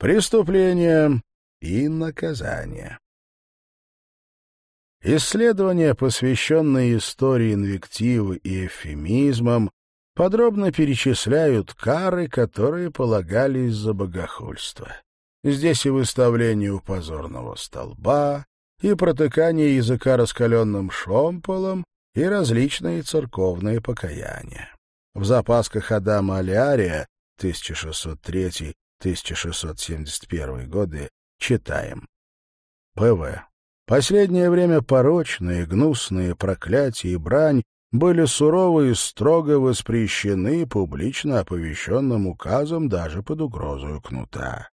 Преступление и наказание. Исследования, посвященные истории инвективы и эвфемизмам, подробно перечисляют кары, которые полагались за богохульство. Здесь и выставление у позорного столба, и протыкание языка раскаленным шомполом, и различные церковные покаяния. В запасках Адама Алиария 1603-1671 годы читаем. П.В. Последнее время порочные, гнусные проклятия и брань были сурово и строго воспрещены публично оповещенным указом даже под угрозой кнута.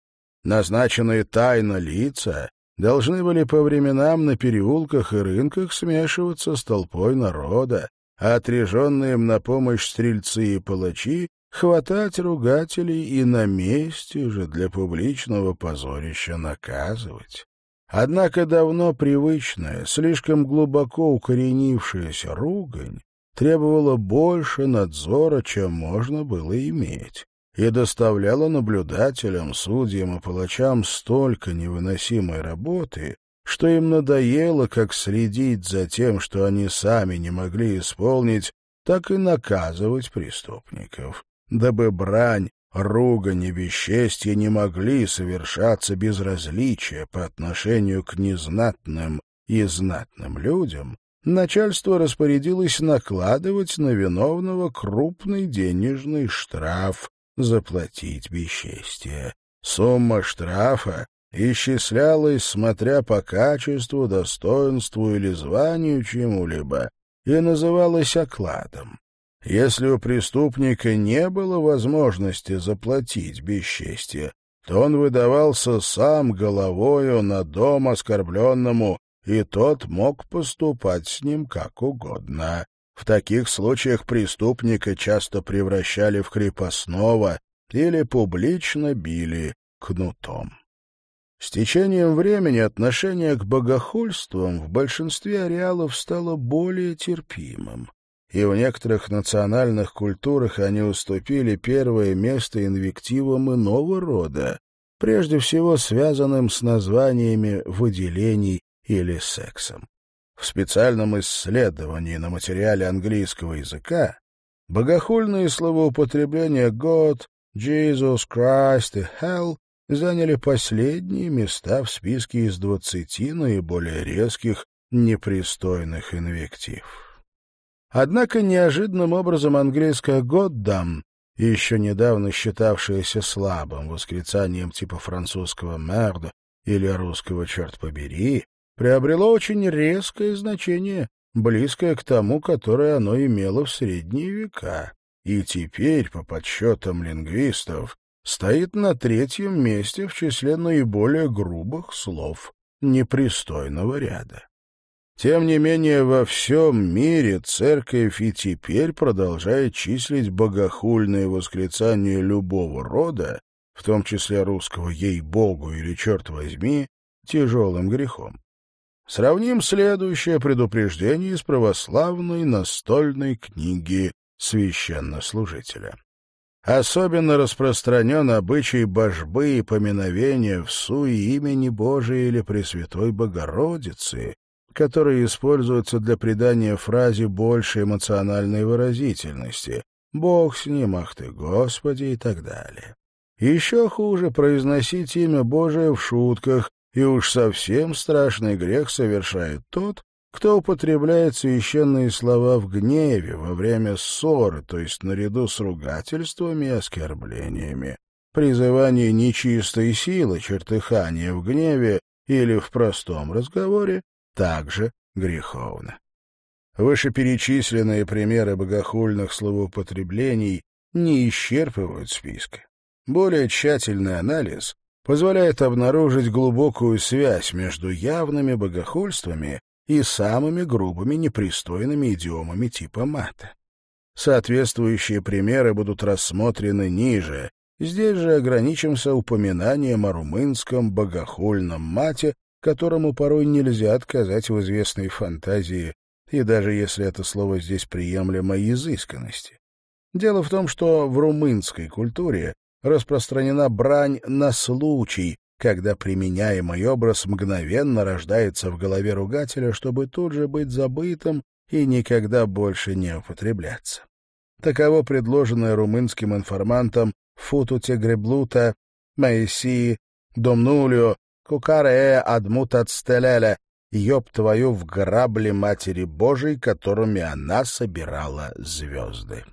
Назначенные тайно лица должны были по временам на переулках и рынках смешиваться с толпой народа, а отряженные им на помощь стрельцы и палачи хватать ругателей и на месте же для публичного позорища наказывать. Однако давно привычная, слишком глубоко укоренившаяся ругань требовала больше надзора, чем можно было иметь, и доставляла наблюдателям, судьям и палачам столько невыносимой работы, что им надоело как следить за тем, что они сами не могли исполнить, так и наказывать преступников, дабы брань, ругань и бесчестье не могли совершаться без различия по отношению к незнатным и знатным людям, начальство распорядилось накладывать на виновного крупный денежный штраф заплатить бесчестие. Сумма штрафа исчислялась, смотря по качеству, достоинству или званию чему-либо, и называлась окладом. Если у преступника не было возможности заплатить бесчестие, то он выдавался сам головою на дом оскорбленному, и тот мог поступать с ним как угодно. В таких случаях преступника часто превращали в крепостного или публично били кнутом. С течением времени отношение к богохульствам в большинстве ареалов стало более терпимым, и в некоторых национальных культурах они уступили первое место инвективам иного рода, прежде всего связанным с названиями выделений или сексом. В специальном исследовании на материале английского языка богохульные словоупотребления «God», «Jesus Christ» и «Hell» заняли последние места в списке из двадцати наиболее резких непристойных инвектив. Однако неожиданным образом английское «Goddamn», еще недавно считавшееся слабым восклицанием типа французского «merde» или русского «черт побери», приобрело очень резкое значение, близкое к тому, которое оно имело в средние века, и теперь, по подсчетам лингвистов, стоит на третьем месте в числе наиболее грубых слов непристойного ряда. Тем не менее, во всем мире церковь и теперь продолжает числить богохульные восклицания любого рода, в том числе русского «ей-богу» или «черт возьми», тяжелым грехом. Сравним следующее предупреждение из православной настольной книги священнослужителя. Особенно распространен обычай божбы и поминовения в суе имени Божия или Пресвятой Богородицы, которые используются для придания фразе большей эмоциональной выразительности «Бог с ним, ах ты, Господи» и так далее. Еще хуже произносить имя Божие в шутках, и уж совсем страшный грех совершает тот, кто употребляет священные слова в гневе во время ссоры, то есть наряду с ругательствами и оскорблениями. Призывание нечистой силы, чертыхание в гневе или в простом разговоре также греховно. Вышеперечисленные примеры богохульных словоупотреблений не исчерпывают списка. Более тщательный анализ позволяет обнаружить глубокую связь между явными богохульствами и самыми грубыми непристойными идиомами типа мата. Соответствующие примеры будут рассмотрены ниже. Здесь же ограничимся упоминанием о румынском богохульном мате, которому порой нельзя отказать в известной фантазии, и даже если это слово здесь приемлемо изысканности. Дело в том, что в румынской культуре распространена брань на случай, когда применяемый образ мгновенно рождается в голове ругателя, чтобы тут же быть забытым и никогда больше не употребляться. Таково предложенное румынским информантом «футу тегреблута», «маэсии», «домнулио», «кукаре адмутат стелеля», «ёб твою в грабли Матери Божией, которыми она собирала звезды».